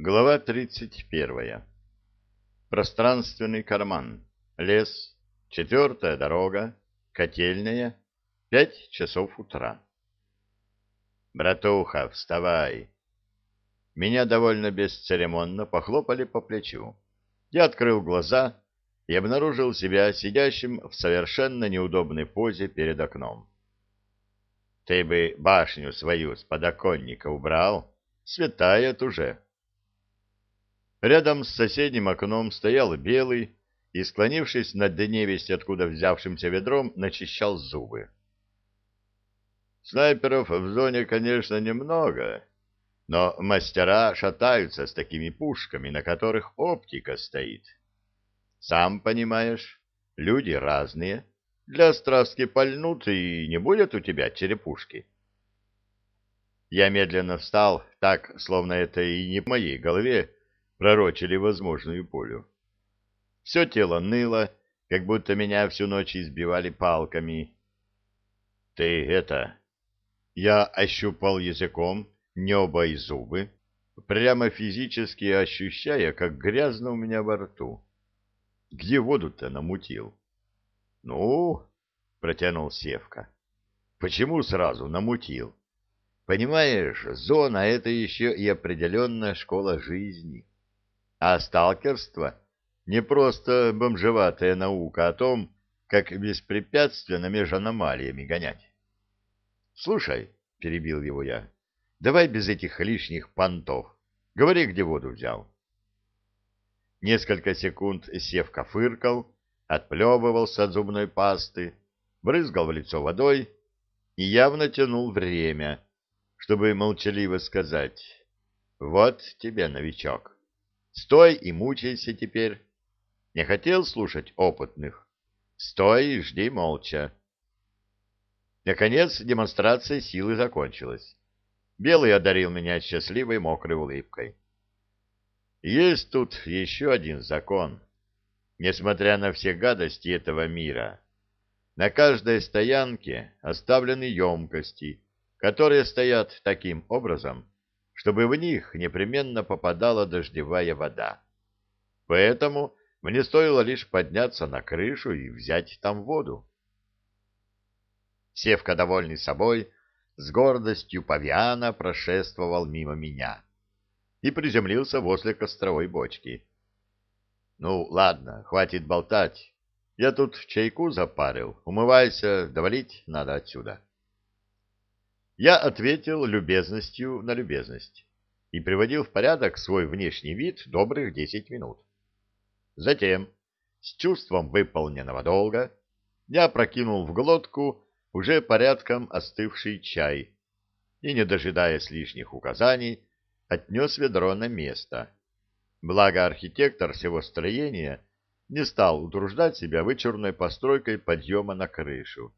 Глава 31. Пространственный карман. Лес. Четвертая дорога. Котельная. Пять часов утра. «Братуха, вставай!» Меня довольно бесцеремонно похлопали по плечу. Я открыл глаза и обнаружил себя сидящим в совершенно неудобной позе перед окном. «Ты бы башню свою с подоконника убрал, светает уже». Рядом с соседним окном стоял белый и, склонившись над невесть откуда взявшимся ведром, начищал зубы. Снайперов в зоне, конечно, немного, но мастера шатаются с такими пушками, на которых оптика стоит. Сам понимаешь, люди разные. Для страстки пальнут, и не будет у тебя черепушки. Я медленно встал, так, словно это и не в моей голове, пророчили возможную пулю. Все тело ныло, как будто меня всю ночь избивали палками. «Ты это...» Я ощупал языком небо и зубы, прямо физически ощущая, как грязно у меня во рту. Где воду-то намутил? «Ну...» — протянул Севка. «Почему сразу намутил? Понимаешь, зона — это еще и определенная школа жизни». А сталкерство — не просто бомжеватая наука о том, как беспрепятственно между аномалиями гонять. — Слушай, — перебил его я, — давай без этих лишних понтов. Говори, где воду взял. Несколько секунд Севка фыркал, отплевывался от зубной пасты, брызгал в лицо водой и явно тянул время, чтобы молчаливо сказать «Вот тебе, новичок». Стой и мучайся теперь. Не хотел слушать опытных? Стой и жди молча. Наконец демонстрация силы закончилась. Белый одарил меня счастливой мокрой улыбкой. Есть тут еще один закон. Несмотря на все гадости этого мира, на каждой стоянке оставлены емкости, которые стоят таким образом, чтобы в них непременно попадала дождевая вода. Поэтому мне стоило лишь подняться на крышу и взять там воду. Севка, довольный собой, с гордостью павиана прошествовал мимо меня и приземлился возле костровой бочки. «Ну, ладно, хватит болтать. Я тут чайку запарил. Умывайся, довалить надо отсюда». Я ответил любезностью на любезность и приводил в порядок свой внешний вид добрых десять минут. Затем, с чувством выполненного долга, я прокинул в глотку уже порядком остывший чай и, не дожидаясь лишних указаний, отнес ведро на место. Благо архитектор всего строения не стал утруждать себя вычурной постройкой подъема на крышу,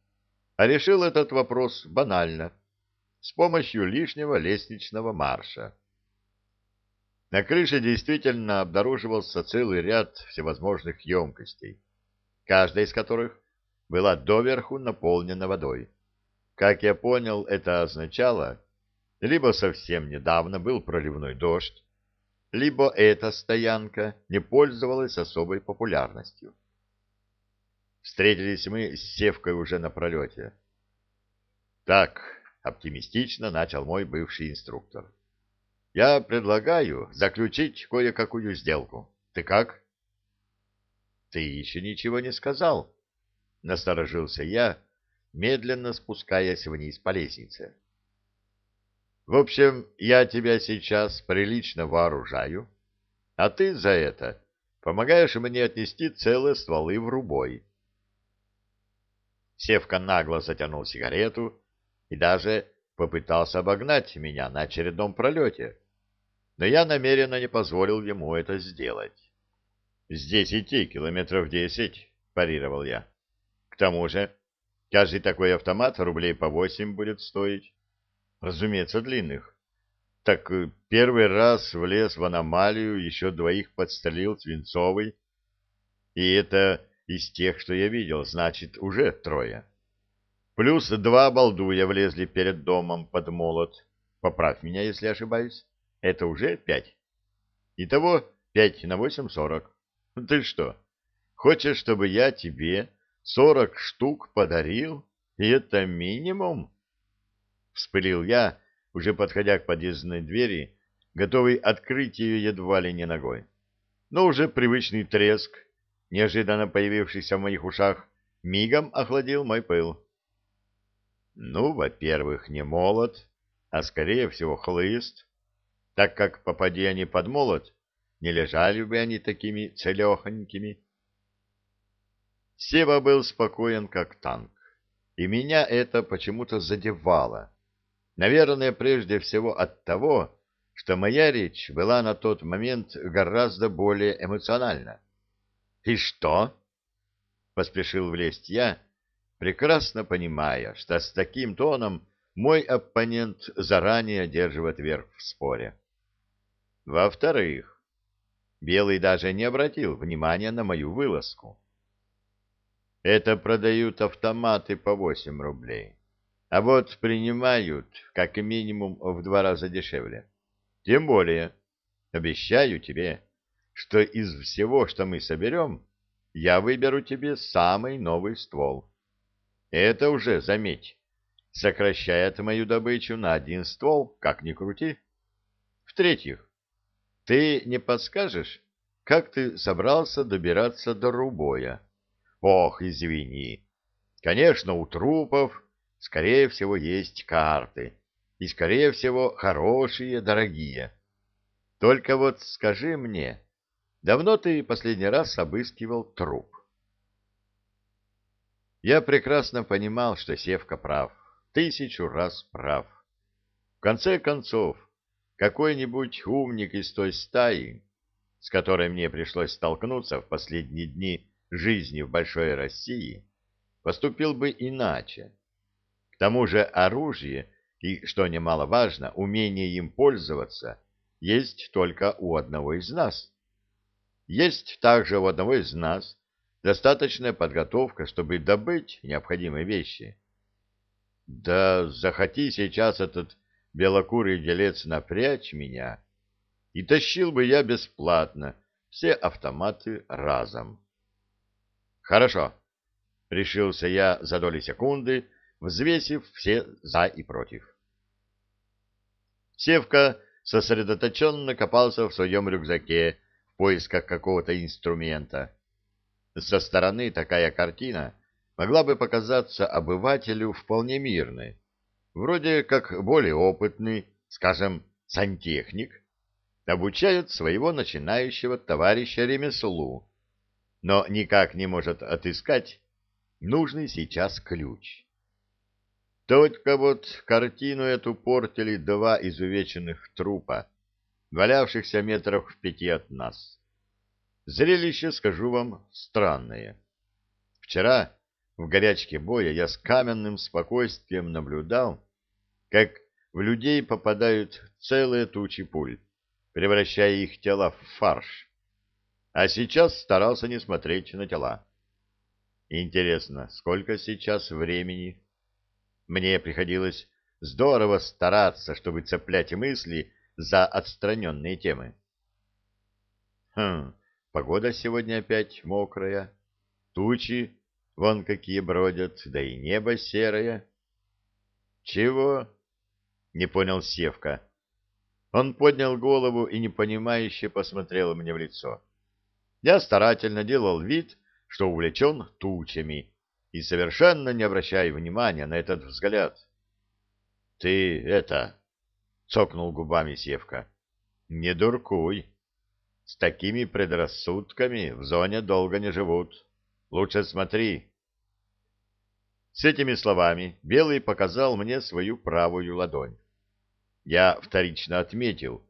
а решил этот вопрос банально — с помощью лишнего лестничного марша. На крыше действительно обнаруживался целый ряд всевозможных емкостей, каждая из которых была доверху наполнена водой. Как я понял, это означало, либо совсем недавно был проливной дождь, либо эта стоянка не пользовалась особой популярностью. Встретились мы с Севкой уже на пролете. «Так, — оптимистично начал мой бывший инструктор. — Я предлагаю заключить кое-какую сделку. Ты как? — Ты еще ничего не сказал, — насторожился я, медленно спускаясь вниз по лестнице. — В общем, я тебя сейчас прилично вооружаю, а ты за это помогаешь мне отнести целые стволы в рубой. Севка нагло затянул сигарету, и даже попытался обогнать меня на очередном пролете, но я намеренно не позволил ему это сделать. «Здесь идти километров десять», — парировал я. «К тому же каждый такой автомат рублей по восемь будет стоить. Разумеется, длинных. Так э, первый раз влез в аномалию, еще двоих подстрелил Свинцовый. И это из тех, что я видел, значит, уже трое. Плюс два балдуя влезли перед домом под молот. Поправь меня, если ошибаюсь. Это уже пять. Итого пять на восемь — сорок. Ты что, хочешь, чтобы я тебе сорок штук подарил? И это минимум? Вспылил я, уже подходя к подъездной двери, готовый открыть ее едва ли не ногой. Но уже привычный треск, неожиданно появившийся в моих ушах, мигом охладил мой пыл. Ну, во-первых, не молот, а скорее всего хлыст, так как, попади они под молот, не лежали бы они такими целехонькими. Сева был спокоен, как танк, и меня это почему-то задевало. Наверное, прежде всего от того, что моя речь была на тот момент гораздо более эмоциональна. «И что?» — поспешил влезть я, прекрасно понимая, что с таким тоном мой оппонент заранее одерживает верх в споре. Во-вторых, Белый даже не обратил внимания на мою вылазку. Это продают автоматы по 8 рублей, а вот принимают как минимум в два раза дешевле. Тем более, обещаю тебе, что из всего, что мы соберем, я выберу тебе самый новый ствол. Это уже, заметь, сокращает мою добычу на один ствол, как ни крути. В-третьих, ты не подскажешь, как ты собрался добираться до Рубоя? Ох, извини. Конечно, у трупов, скорее всего, есть карты. И, скорее всего, хорошие, дорогие. Только вот скажи мне, давно ты последний раз обыскивал труп? Я прекрасно понимал, что Севка прав, тысячу раз прав. В конце концов, какой-нибудь умник из той стаи, с которой мне пришлось столкнуться в последние дни жизни в большой России, поступил бы иначе. К тому же оружие и, что немаловажно, умение им пользоваться есть только у одного из нас. Есть также у одного из нас достаточная подготовка, чтобы добыть необходимые вещи. Да захоти сейчас этот белокурый делец напрячь меня, и тащил бы я бесплатно все автоматы разом. Хорошо, решился я за доли секунды, взвесив все «за» и «против». Севка сосредоточенно копался в своем рюкзаке в поисках какого-то инструмента. Со стороны такая картина могла бы показаться обывателю вполне мирной. Вроде как более опытный, скажем, сантехник, обучает своего начинающего товарища ремеслу, но никак не может отыскать нужный сейчас ключ. Только вот картину эту портили два изувеченных трупа, валявшихся метров в пяти от нас. Зрелище, скажу вам, странное. Вчера в горячке боя я с каменным спокойствием наблюдал, как в людей попадают целые тучи пуль, превращая их тела в фарш. А сейчас старался не смотреть на тела. Интересно, сколько сейчас времени? Мне приходилось здорово стараться, чтобы цеплять мысли за отстраненные темы. Хм, Погода сегодня опять мокрая, тучи вон какие бродят, да и небо серое. Чего? Не понял Севка. Он поднял голову и непонимающе посмотрел мне в лицо. Я старательно делал вид, что увлечен тучами, и совершенно не обращая внимания на этот взгляд. — Ты это... — цокнул губами Севка. — Не дуркуй. С такими предрассудками в зоне долго не живут. Лучше смотри. С этими словами Белый показал мне свою правую ладонь. Я вторично отметил,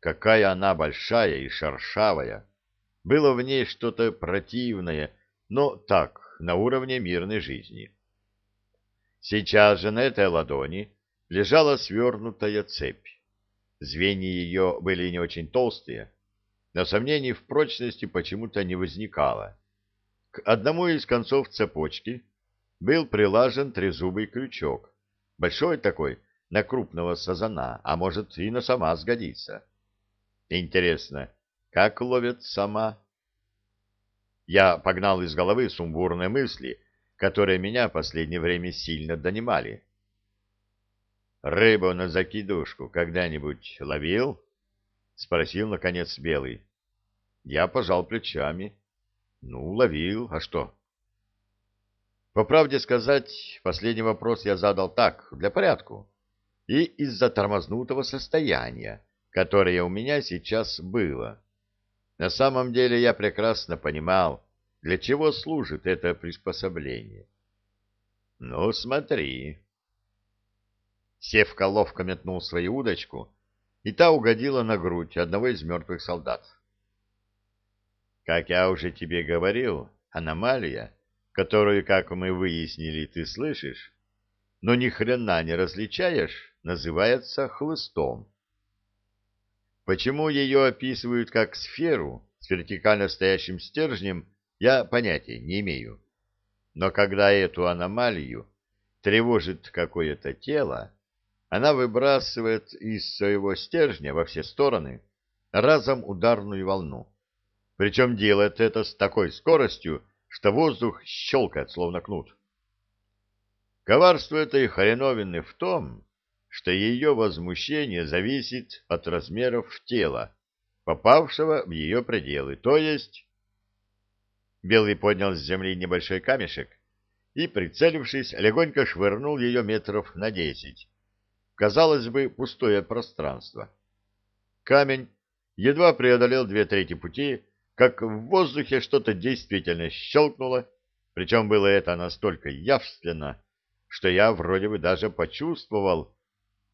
какая она большая и шершавая. Было в ней что-то противное, но так, на уровне мирной жизни. Сейчас же на этой ладони лежала свернутая цепь. Звенья ее были не очень толстые, но сомнений в прочности почему-то не возникало. К одному из концов цепочки был прилажен трезубый крючок, большой такой, на крупного сазана, а может и на сама сгодится. Интересно, как ловят сама. Я погнал из головы сумбурные мысли, которые меня в последнее время сильно донимали. «Рыбу на закидушку когда-нибудь ловил?» — спросил, наконец, Белый. Я пожал плечами. «Ну, ловил. А что?» По правде сказать, последний вопрос я задал так, для порядку, и из-за тормознутого состояния, которое у меня сейчас было. На самом деле я прекрасно понимал, для чего служит это приспособление. Ну, смотри. Севка ловко метнул свою удочку, и та угодила на грудь одного из мертвых солдат. Как я уже тебе говорил, аномалия, которую, как мы выяснили, ты слышишь, но ни хрена не различаешь, называется хлыстом. Почему ее описывают как сферу с вертикально стоящим стержнем, я понятия не имею. Но когда эту аномалию тревожит какое-то тело, она выбрасывает из своего стержня во все стороны разом ударную волну. Причем делает это с такой скоростью, что воздух щелкает, словно кнут. Коварство этой хреновины в том, что ее возмущение зависит от размеров тела, попавшего в ее пределы, то есть... Белый поднял с земли небольшой камешек и, прицелившись, легонько швырнул ее метров на десять. Казалось бы, пустое пространство. Камень едва преодолел две трети пути, как в воздухе что-то действительно щелкнуло, причем было это настолько явственно, что я вроде бы даже почувствовал,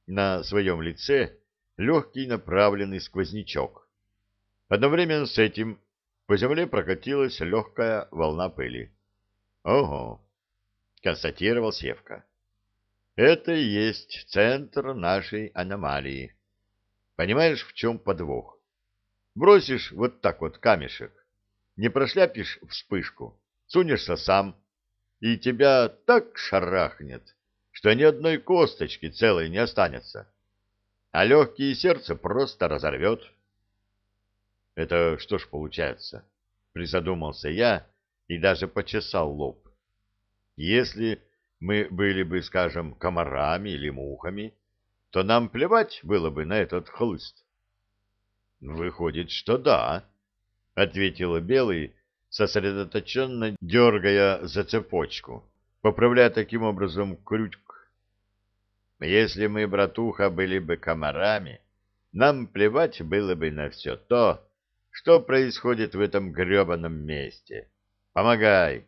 на своем лице легкий направленный сквознячок. Одновременно с этим по земле прокатилась легкая волна пыли. «Ого!» — констатировал Севка. «Это и есть центр нашей аномалии. Понимаешь, в чем подвох? Бросишь вот так вот камешек, не прошляпишь вспышку, сунешься сам, и тебя так шарахнет, что ни одной косточки целой не останется, а легкие сердце просто разорвет. Это что ж получается? Призадумался я и даже почесал лоб. Если мы были бы, скажем, комарами или мухами, то нам плевать было бы на этот хлыст. Выходит, что да, — ответил Белый, сосредоточенно дергая за цепочку, поправляя таким образом крючок если мы, братуха, были бы комарами, нам плевать было бы на все то, что происходит в этом гребаном месте. Помогай.